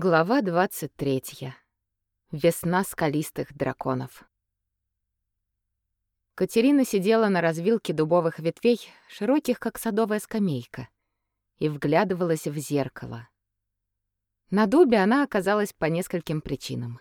Глава 23. Весна скалистых драконов. Катерина сидела на развилке дубовых ветвей, широких, как садовая скамейка, и вглядывалась в зеркало. На дубе она оказалась по нескольким причинам.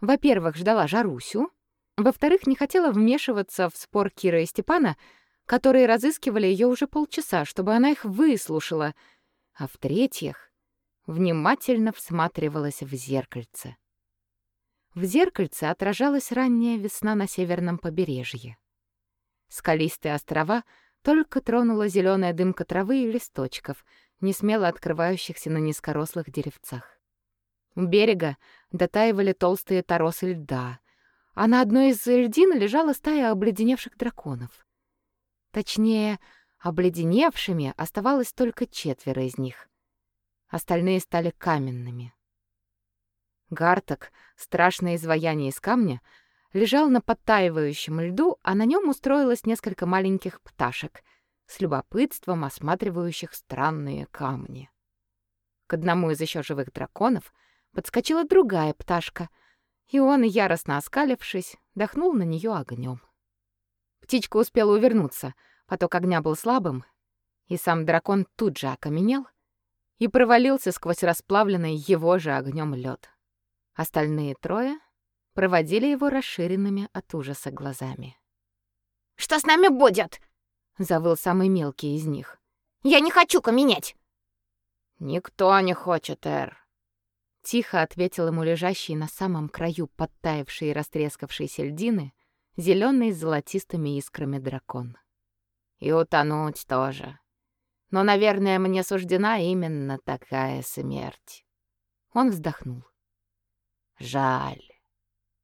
Во-первых, ждала Жарусю. Во-вторых, не хотела вмешиваться в спор Кира и Степана, которые разыскивали ее уже полчаса, чтобы она их выслушала. А в-третьих, внимательно всматривалась в зеркальце. В зеркальце отражалась ранняя весна на северном побережье. Скалистые острова только тронула зеленая дымка травы и листочков, не смело открывающихся на низкорослых деревцах. У берега дотаивали толстые торосы льда, а на одной из льдин лежала стая обледеневших драконов. Точнее, обледеневшими оставалось только четверо из них остальные стали каменными. Гарток, страшное изваяние из камня, лежал на подтаивающем льду, а на нем устроилось несколько маленьких пташек, с любопытством осматривающих странные камни. К одному из еще живых драконов подскочила другая пташка, и он, яростно оскалившись, дохнул на нее огнем. Птичка успела увернуться, поток огня был слабым, и сам дракон тут же окаменел — и провалился сквозь расплавленный его же огнем лед. Остальные трое проводили его расширенными от ужаса глазами. «Что с нами будет?» — завыл самый мелкий из них. «Я не хочу каменеть!» «Никто не хочет, Эр!» Тихо ответил ему лежащий на самом краю подтаявшей и растрескавшейся льдины зеленый с золотистыми искрами дракон. «И утонуть тоже!» Но, наверное, мне суждена именно такая смерть. Он вздохнул. Жаль.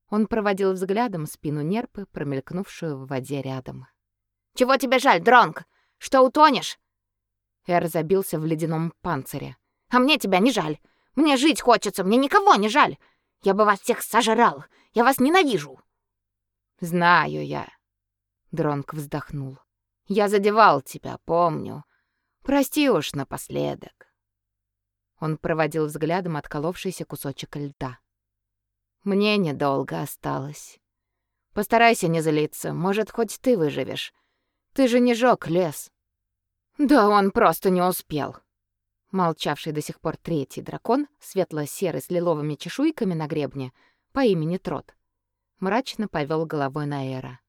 Он проводил взглядом спину нерпы, промелькнувшую в воде рядом. Чего тебе жаль, Дронг? Что утонешь? Эр забился в ледяном панцире. А мне тебя не жаль. Мне жить хочется, мне никого не жаль. Я бы вас всех сожрал. Я вас ненавижу. Знаю я. Дронг вздохнул. Я задевал тебя, помню. Прости уж напоследок. Он проводил взглядом отколовшийся кусочек льда. Мне недолго осталось. Постарайся не злиться, может, хоть ты выживешь. Ты же не жёг лес. Да он просто не успел. Молчавший до сих пор третий дракон, светло-серый с лиловыми чешуйками на гребне, по имени Трот, мрачно повел головой на Эра.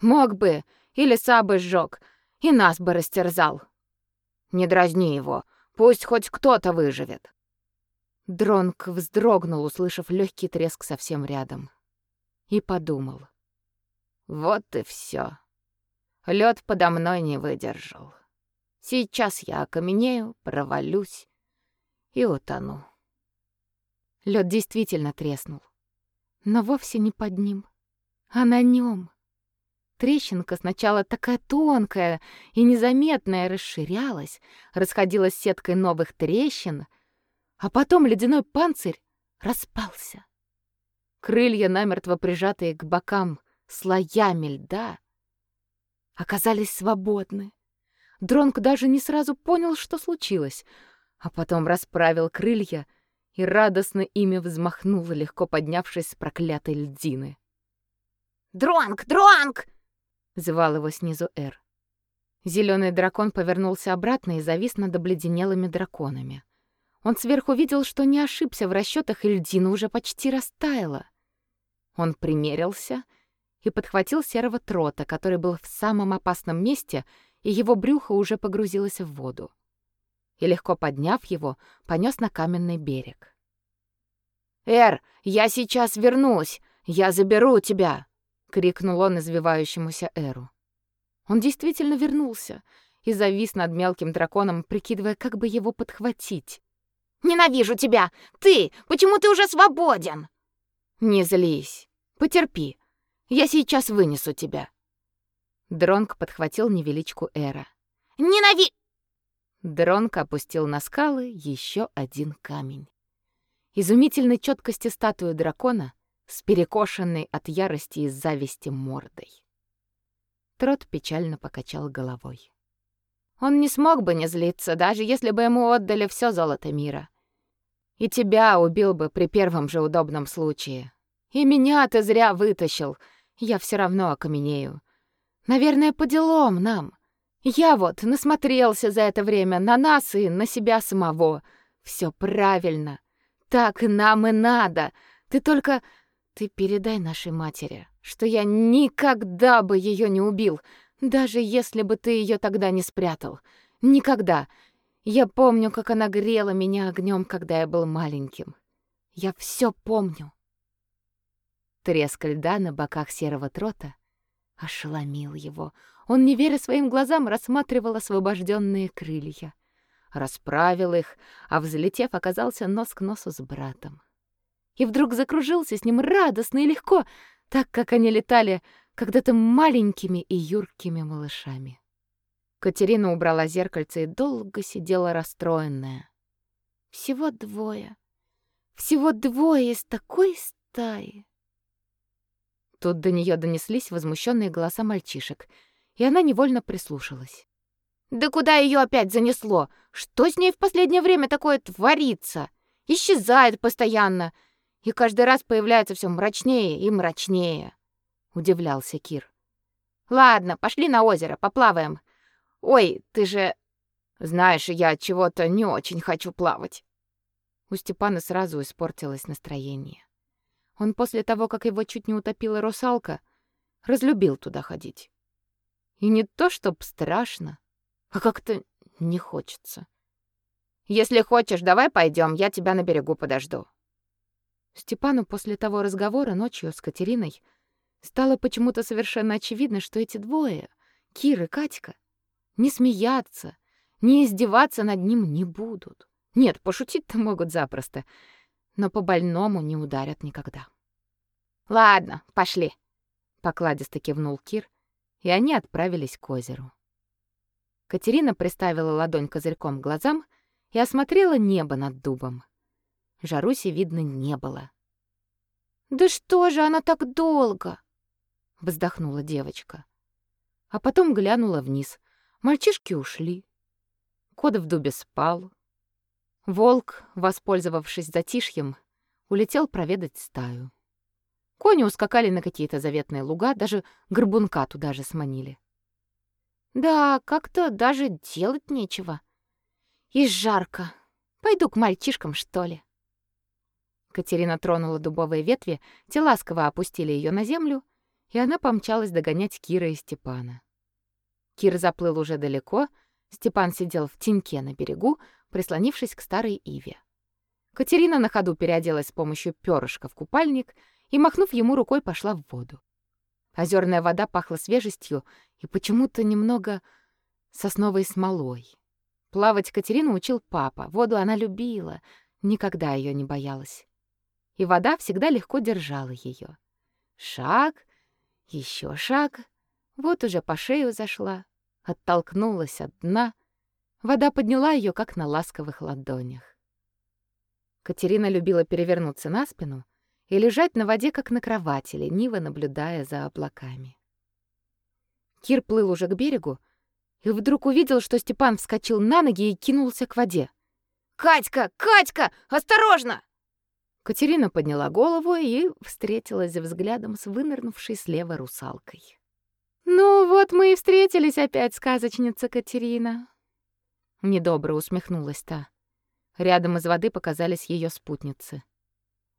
Мог бы, и леса бы сжёг, и нас бы растерзал. Не дразни его, пусть хоть кто-то выживет. Дронк вздрогнул, услышав легкий треск совсем рядом, и подумал: вот и все. Лед подо мной не выдержал. Сейчас я окаменею, провалюсь и утону. Лед действительно треснул, но вовсе не под ним, а на нем. Трещинка сначала такая тонкая и незаметная расширялась, расходилась сеткой новых трещин, а потом ледяной панцирь распался. Крылья, намертво прижатые к бокам слоями льда, оказались свободны. Дронк даже не сразу понял, что случилось, а потом расправил крылья и радостно ими взмахнул, легко поднявшись с проклятой льдины. «Дронк! Дронк!» Звал его снизу Эр. Зеленый дракон повернулся обратно и завис над обледенелыми драконами. Он сверху видел, что не ошибся в расчетах, и льдина уже почти растаяла. Он примерился и подхватил серого трота, который был в самом опасном месте, и его брюхо уже погрузилось в воду. И легко подняв его, понес на каменный берег. «Эр, я сейчас вернусь! Я заберу тебя!» Крикнул он извивающемуся Эру. Он действительно вернулся и завис над мелким драконом, прикидывая, как бы его подхватить. Ненавижу тебя. Ты, почему ты уже свободен? Не злись. Потерпи. Я сейчас вынесу тебя. Дронк подхватил невеличку Эра. Ненави Дронк опустил на скалы еще один камень. Изумительной четкости статуи дракона с перекошенной от ярости и зависти мордой. Трот печально покачал головой. Он не смог бы не злиться, даже если бы ему отдали все золото мира. И тебя убил бы при первом же удобном случае. И меня ты зря вытащил. Я все равно окаменею. Наверное, по делам нам. Я вот насмотрелся за это время на нас и на себя самого. Все правильно. Так нам и надо. Ты только ты передай нашей матери, что я никогда бы ее не убил, даже если бы ты ее тогда не спрятал. Никогда. Я помню, как она грела меня огнем, когда я был маленьким. Я все помню. Треск льда на боках серого трота ошеломил его. Он, не веря своим глазам, рассматривал освобожденные крылья. Расправил их, а, взлетев, оказался нос к носу с братом. И вдруг закружился с ним радостно и легко, так как они летали когда-то маленькими и юркими малышами. Катерина убрала зеркальце и долго сидела расстроенная. Всего двое. Всего двое из такой стаи. Тут до нее донеслись возмущенные голоса мальчишек, и она невольно прислушалась. Да куда ее опять занесло? Что с ней в последнее время такое творится? Исчезает постоянно и каждый раз появляется все мрачнее и мрачнее, удивлялся Кир. Ладно, пошли на озеро, поплаваем. Ой, ты же знаешь, я чего-то не очень хочу плавать. У Степана сразу испортилось настроение. Он после того, как его чуть не утопила русалка, разлюбил туда ходить. И не то, чтоб страшно, а как-то не хочется. Если хочешь, давай пойдем, я тебя на берегу подожду. Степану после того разговора ночью с Катериной стало почему-то совершенно очевидно, что эти двое, Кир и Катька, не смеяться, не издеваться над ним не будут. Нет, пошутить-то могут запросто, но по больному не ударят никогда. Ладно, пошли, покладисто кивнул Кир, и они отправились к озеру. Катерина приставила ладонь козырьком к глазам и осмотрела небо над дубом. Жаруси видно не было. Да что же она так долго? вздохнула девочка. А потом глянула вниз. Мальчишки ушли. Кот в дубе спал. Волк, воспользовавшись затишьем, улетел проведать стаю. Кони ускакали на какие-то заветные луга, даже горбунка туда же сманили. Да, как-то даже делать нечего. И жарко. Пойду к мальчишкам, что ли. Катерина тронула дубовые ветви, те ласково опустили ее на землю, и она помчалась догонять Кира и Степана. Кир заплыл уже далеко, Степан сидел в теньке на берегу, прислонившись к старой иве. Катерина на ходу переоделась с помощью перышка в купальник и, махнув ему рукой, пошла в воду. Озерная вода пахла свежестью и почему-то немного сосновой смолой. Плавать Катерину учил папа. Воду она любила, никогда ее не боялась. И вода всегда легко держала ее. Шаг, еще шаг. Вот уже по шею зашла оттолкнулась от дна, вода подняла ее, как на ласковых ладонях. Катерина любила перевернуться на спину и лежать на воде, как на кровати, лениво наблюдая за облаками. Кир плыл уже к берегу и вдруг увидел, что Степан вскочил на ноги и кинулся к воде. «Катька! Катька! Осторожно!» Катерина подняла голову и встретилась взглядом с вынырнувшей слева русалкой. Ну вот мы и встретились опять, сказочница Катерина. Недобро усмехнулась та. Рядом из воды показались ее спутницы.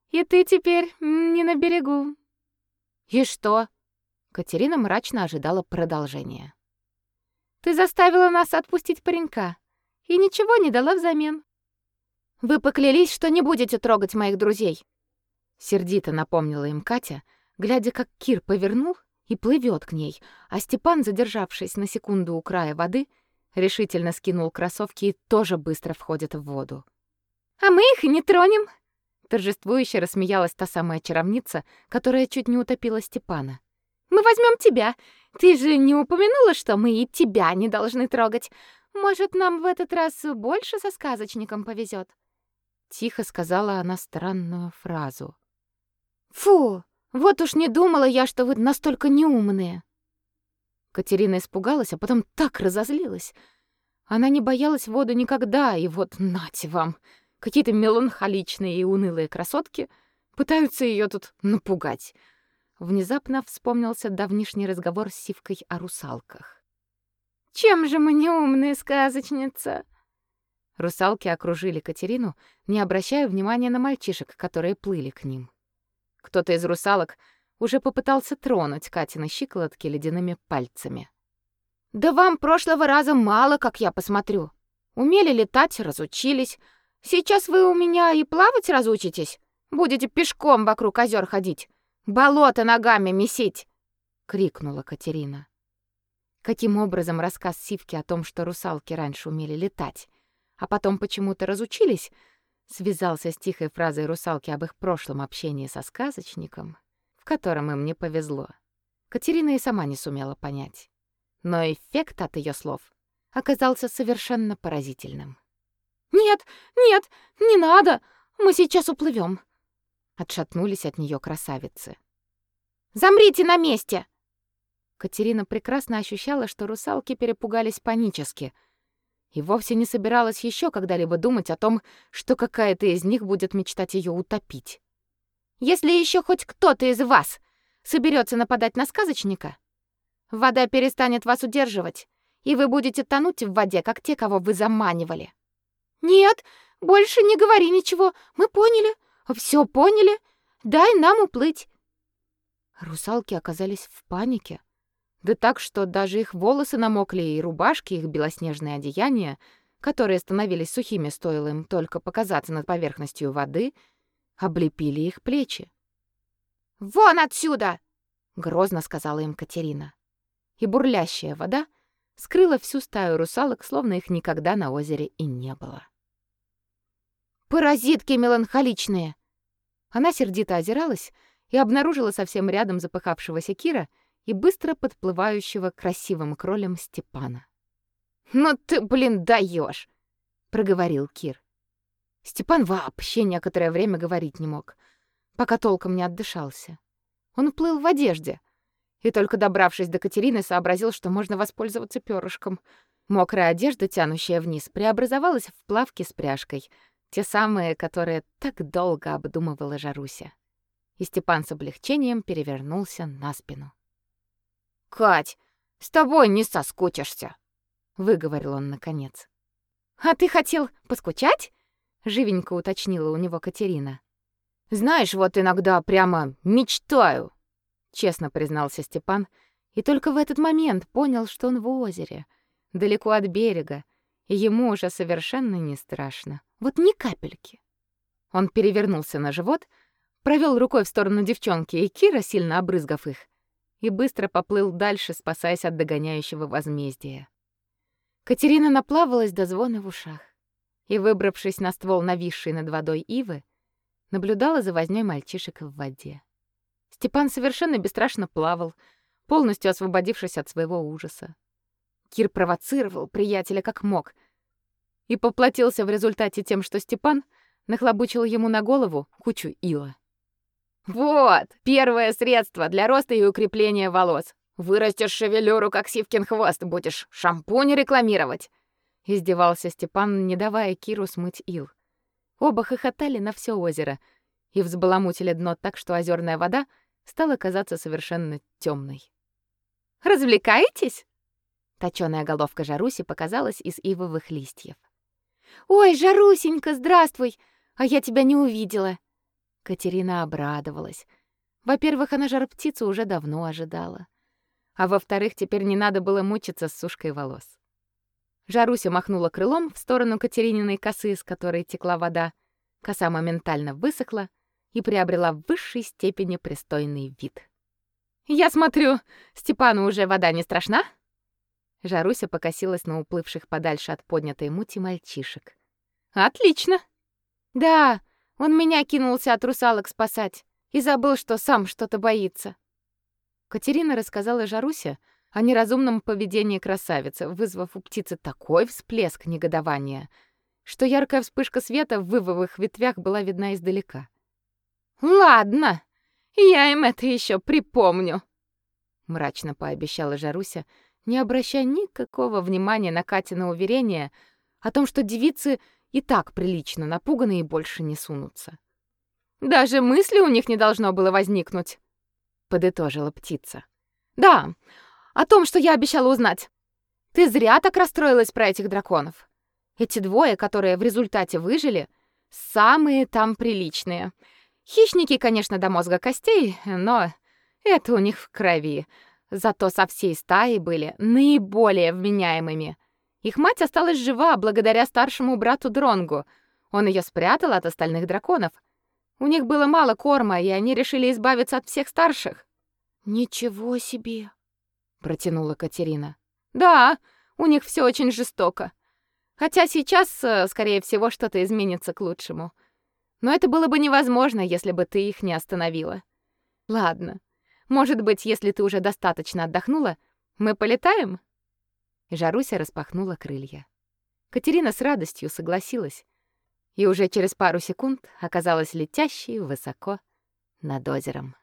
И ты теперь не на берегу. И что? Катерина мрачно ожидала продолжения. Ты заставила нас отпустить паренька и ничего не дала взамен. Вы поклялись, что не будете трогать моих друзей. Сердито напомнила им Катя, глядя, как Кир повернул и плывет к ней, а Степан, задержавшись на секунду у края воды, решительно скинул кроссовки и тоже быстро входит в воду. «А мы их не тронем!» Торжествующе рассмеялась та самая чаровница, которая чуть не утопила Степана. «Мы возьмем тебя! Ты же не упомянула, что мы и тебя не должны трогать! Может, нам в этот раз больше со сказочником повезет? Тихо сказала она странную фразу. «Фу! Вот уж не думала я, что вы настолько неумные. Катерина испугалась, а потом так разозлилась. Она не боялась воду никогда, и вот нате вам. Какие-то меланхоличные и унылые красотки пытаются ее тут напугать. Внезапно вспомнился давнишний разговор с Сивкой о русалках. «Чем же мы не умные, сказочница?» Русалки окружили Катерину, не обращая внимания на мальчишек, которые плыли к ним. Кто-то из русалок уже попытался тронуть Катины щиколотки ледяными пальцами. «Да вам прошлого раза мало, как я посмотрю. Умели летать, разучились. Сейчас вы у меня и плавать разучитесь. Будете пешком вокруг озер ходить, болото ногами месить!» — крикнула Катерина. Каким образом рассказ Сивки о том, что русалки раньше умели летать, а потом почему-то разучились, связался с тихой фразой русалки об их прошлом общении со сказочником, в котором им не повезло. Катерина и сама не сумела понять. Но эффект от ее слов оказался совершенно поразительным. «Нет, нет, не надо! Мы сейчас уплывем!» Отшатнулись от нее красавицы. «Замрите на месте!» Катерина прекрасно ощущала, что русалки перепугались панически — и вовсе не собиралась еще когда-либо думать о том, что какая-то из них будет мечтать ее утопить. Если еще хоть кто-то из вас соберется нападать на сказочника, вода перестанет вас удерживать, и вы будете тонуть в воде, как те, кого вы заманивали. Нет, больше не говори ничего. Мы поняли. все поняли. Дай нам уплыть. Русалки оказались в панике. Да так, что даже их волосы намокли и рубашки, их белоснежные одеяния, которые становились сухими, стоило им только показаться над поверхностью воды, облепили их плечи. «Вон отсюда!» — грозно сказала им Катерина. И бурлящая вода скрыла всю стаю русалок, словно их никогда на озере и не было. «Паразитки меланхоличные!» Она сердито озиралась и обнаружила совсем рядом запыхавшегося Кира — и быстро подплывающего красивым кролем Степана. «Ну ты, блин, даешь, проговорил Кир. Степан вообще некоторое время говорить не мог, пока толком не отдышался. Он плыл в одежде, и только добравшись до Катерины, сообразил, что можно воспользоваться перышком. Мокрая одежда, тянущая вниз, преобразовалась в плавки с пряжкой, те самые, которые так долго обдумывала Жаруся. И Степан с облегчением перевернулся на спину. Кать, с тобой не соскучишься, выговорил он наконец. А ты хотел поскучать? живенько уточнила у него Катерина. Знаешь, вот иногда прямо мечтаю, честно признался Степан, и только в этот момент понял, что он в озере, далеко от берега, и ему уже совершенно не страшно. Вот ни капельки. Он перевернулся на живот, провел рукой в сторону девчонки и Кира, сильно обрызгав их, и быстро поплыл дальше, спасаясь от догоняющего возмездия. Катерина наплавалась до звона в ушах и, выбравшись на ствол нависшей над водой ивы, наблюдала за вознёй мальчишек в воде. Степан совершенно бесстрашно плавал, полностью освободившись от своего ужаса. Кир провоцировал приятеля как мог и поплатился в результате тем, что Степан нахлобучил ему на голову кучу ила. Вот, первое средство для роста и укрепления волос. Вырастешь шевелюру, как Сивкин хвост, будешь шампунь рекламировать. Издевался Степан, не давая Киру смыть ил. Оба хохотали на все озеро и взбаламутили дно так, что озерная вода стала казаться совершенно темной. Развлекаетесь? Точёная головка Жаруси показалась из ивовых листьев. Ой, Жарусенька, здравствуй. А я тебя не увидела. Катерина обрадовалась. Во-первых, она жар-птицу уже давно ожидала. А во-вторых, теперь не надо было мучиться с сушкой волос. Жаруся махнула крылом в сторону Катерининой косы, с которой текла вода. Коса моментально высохла и приобрела в высшей степени пристойный вид. «Я смотрю, Степану уже вода не страшна?» Жаруся покосилась на уплывших подальше от поднятой мути мальчишек. «Отлично!» «Да, он меня кинулся от русалок спасать и забыл, что сам что-то боится. Катерина рассказала Жарусе о неразумном поведении красавицы, вызвав у птицы такой всплеск негодования, что яркая вспышка света в вывовых ветвях была видна издалека. «Ладно, я им это еще припомню», — мрачно пообещала Жаруся, не обращая никакого внимания на Катина уверение о том, что девицы и так прилично напуганы и больше не сунутся. Даже мысли у них не должно было возникнуть, подытожила птица. Да, о том, что я обещала узнать. Ты зря так расстроилась про этих драконов. Эти двое, которые в результате выжили, самые там приличные. Хищники, конечно, до мозга костей, но это у них в крови. Зато со всей стаи были наиболее вменяемыми. Их мать осталась жива благодаря старшему брату Дронгу. Он ее спрятал от остальных драконов. У них было мало корма, и они решили избавиться от всех старших. Ничего себе, протянула Катерина. Да, у них все очень жестоко. Хотя сейчас, э, скорее всего, что-то изменится к лучшему. Но это было бы невозможно, если бы ты их не остановила. Ладно. Может быть, если ты уже достаточно отдохнула, мы полетаем? Жаруся распахнула крылья. Катерина с радостью согласилась и уже через пару секунд оказалась летящей высоко над озером.